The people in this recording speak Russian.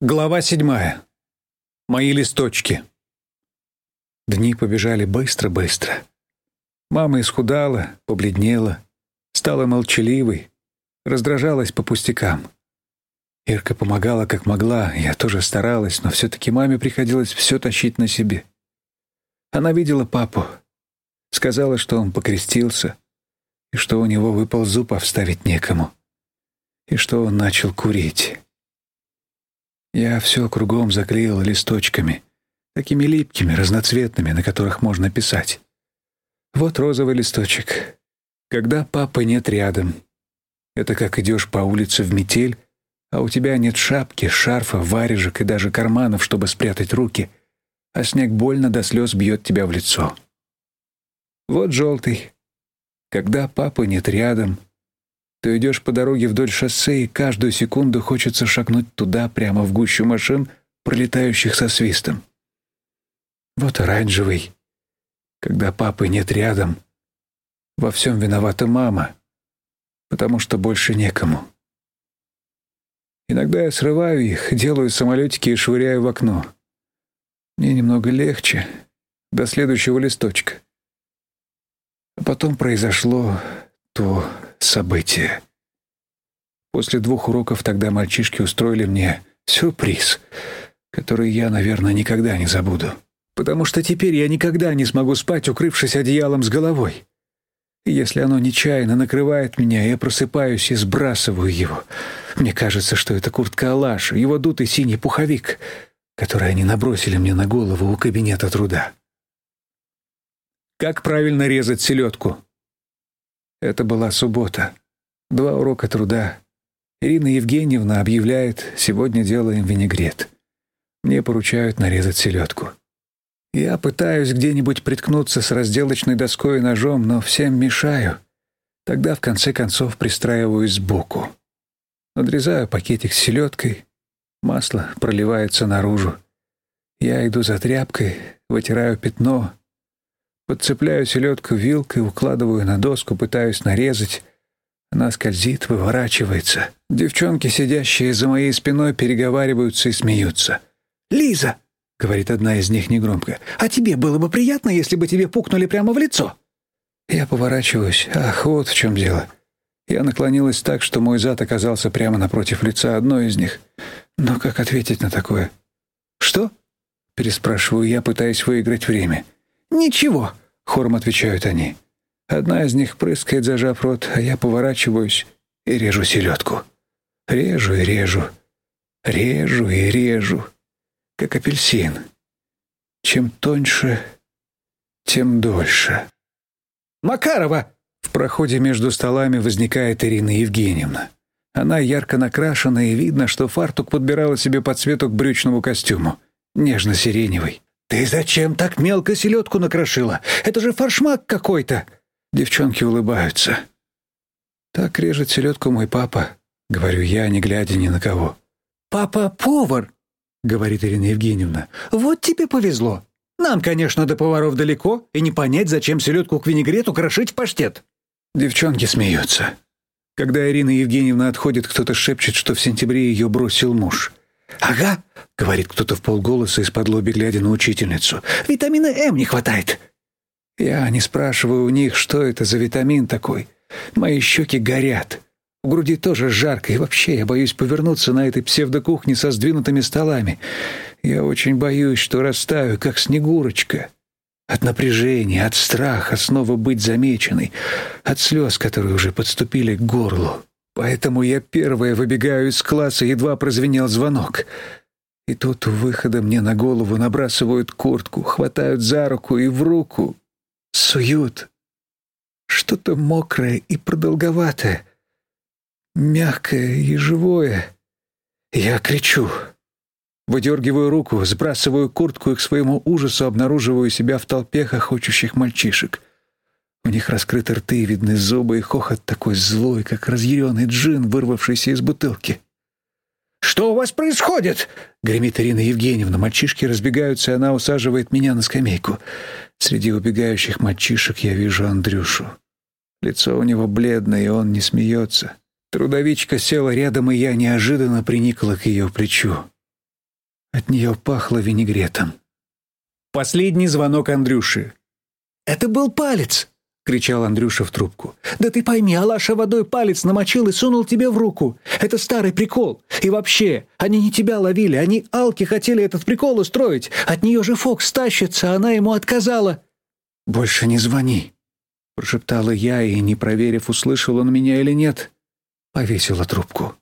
Глава седьмая. Мои листочки. Дни побежали быстро-быстро. Мама исхудала, побледнела, стала молчаливой, раздражалась по пустякам. Ирка помогала как могла, я тоже старалась, но все-таки маме приходилось все тащить на себе. Она видела папу, сказала, что он покрестился, и что у него выпал зуб, а вставить некому, и что он начал курить. Я все кругом заклеил листочками, такими липкими, разноцветными, на которых можно писать. Вот розовый листочек. Когда папы нет рядом. Это как идешь по улице в метель, а у тебя нет шапки, шарфа, варежек и даже карманов, чтобы спрятать руки, а снег больно до слез бьет тебя в лицо. Вот желтый. Когда папы нет рядом, то идешь по дороге вдоль шоссе, и каждую секунду хочется шагнуть туда, прямо в гущу машин, пролетающих со свистом. Вот оранжевый. Когда папы нет рядом, во всем виновата мама, потому что больше некому. Иногда я срываю их, делаю самолетики и швыряю в окно. Мне немного легче, до следующего листочка. А потом произошло то событие. После двух уроков тогда мальчишки устроили мне сюрприз, который я, наверное, никогда не забуду. Потому что теперь я никогда не смогу спать, укрывшись одеялом с головой. Если оно нечаянно накрывает меня, я просыпаюсь и сбрасываю его. Мне кажется, что это куртка Алаша, его дутый синий пуховик, который они набросили мне на голову у кабинета труда. Как правильно резать селедку? Это была суббота. Два урока труда. Ирина Евгеньевна объявляет, сегодня делаем винегрет. Мне поручают нарезать селедку. Я пытаюсь где-нибудь приткнуться с разделочной доской и ножом, но всем мешаю. Тогда, в конце концов, пристраиваюсь сбоку. Надрезаю пакетик с селедкой. Масло проливается наружу. Я иду за тряпкой, вытираю пятно, Подцепляю селедку вилкой, укладываю на доску, пытаюсь нарезать. Она скользит, выворачивается. Девчонки, сидящие за моей спиной, переговариваются и смеются. «Лиза!» — говорит одна из них негромко. «А тебе было бы приятно, если бы тебе пукнули прямо в лицо?» Я поворачиваюсь. Ах, вот в чем дело. Я наклонилась так, что мой зад оказался прямо напротив лица одной из них. Но как ответить на такое? «Что?» — переспрашиваю я, пытаясь выиграть время. «Ничего», — хором отвечают они. Одна из них прыскает, зажав рот, а я поворачиваюсь и режу селедку. Режу и режу, режу и режу, как апельсин. Чем тоньше, тем дольше. «Макарова!» В проходе между столами возникает Ирина Евгеньевна. Она ярко накрашена, и видно, что фартук подбирала себе по цвету к брючному костюму. Нежно-сиреневый. «Ты зачем так мелко селедку накрошила? Это же форшмак какой-то!» Девчонки улыбаются. «Так режет селедку мой папа», — говорю я, не глядя ни на кого. «Папа повар», — говорит Ирина Евгеньевна. «Вот тебе повезло. Нам, конечно, до поваров далеко, и не понять, зачем селедку к винегрету крошить в паштет». Девчонки смеются. Когда Ирина Евгеньевна отходит, кто-то шепчет, что в сентябре ее бросил муж. «Ага», — говорит кто-то в полголоса из-под лоби, глядя на учительницу. «Витамина М не хватает». Я не спрашиваю у них, что это за витамин такой. Мои щеки горят. В груди тоже жарко, и вообще я боюсь повернуться на этой псевдокухне со сдвинутыми столами. Я очень боюсь, что растаю, как снегурочка. От напряжения, от страха снова быть замеченной, от слез, которые уже подступили к горлу. Поэтому я первая выбегаю из класса, едва прозвенел звонок. И тут у выхода мне на голову набрасывают куртку, хватают за руку и в руку. Суют. Что-то мокрое и продолговатое. Мягкое и живое. Я кричу. Выдергиваю руку, сбрасываю куртку и к своему ужасу обнаруживаю себя в толпе хохочущих мальчишек. У них раскрыты рты, видны зубы и хохот такой злой, как разъяренный джин, вырвавшийся из бутылки. «Что у вас происходит?» — гремит Ирина Евгеньевна. Мальчишки разбегаются, и она усаживает меня на скамейку. Среди убегающих мальчишек я вижу Андрюшу. Лицо у него бледное, и он не смеется. Трудовичка села рядом, и я неожиданно приникла к ее плечу. От нее пахло винегретом. Последний звонок Андрюши. «Это был палец!» — кричал Андрюша в трубку. «Да ты пойми, Алаша водой палец намочил и сунул тебе в руку. Это старый прикол. И вообще, они не тебя ловили, они Алки хотели этот прикол устроить. От нее же Фокс тащится, она ему отказала». «Больше не звони», — прошептала я, и, не проверив, услышал он меня или нет, повесила трубку.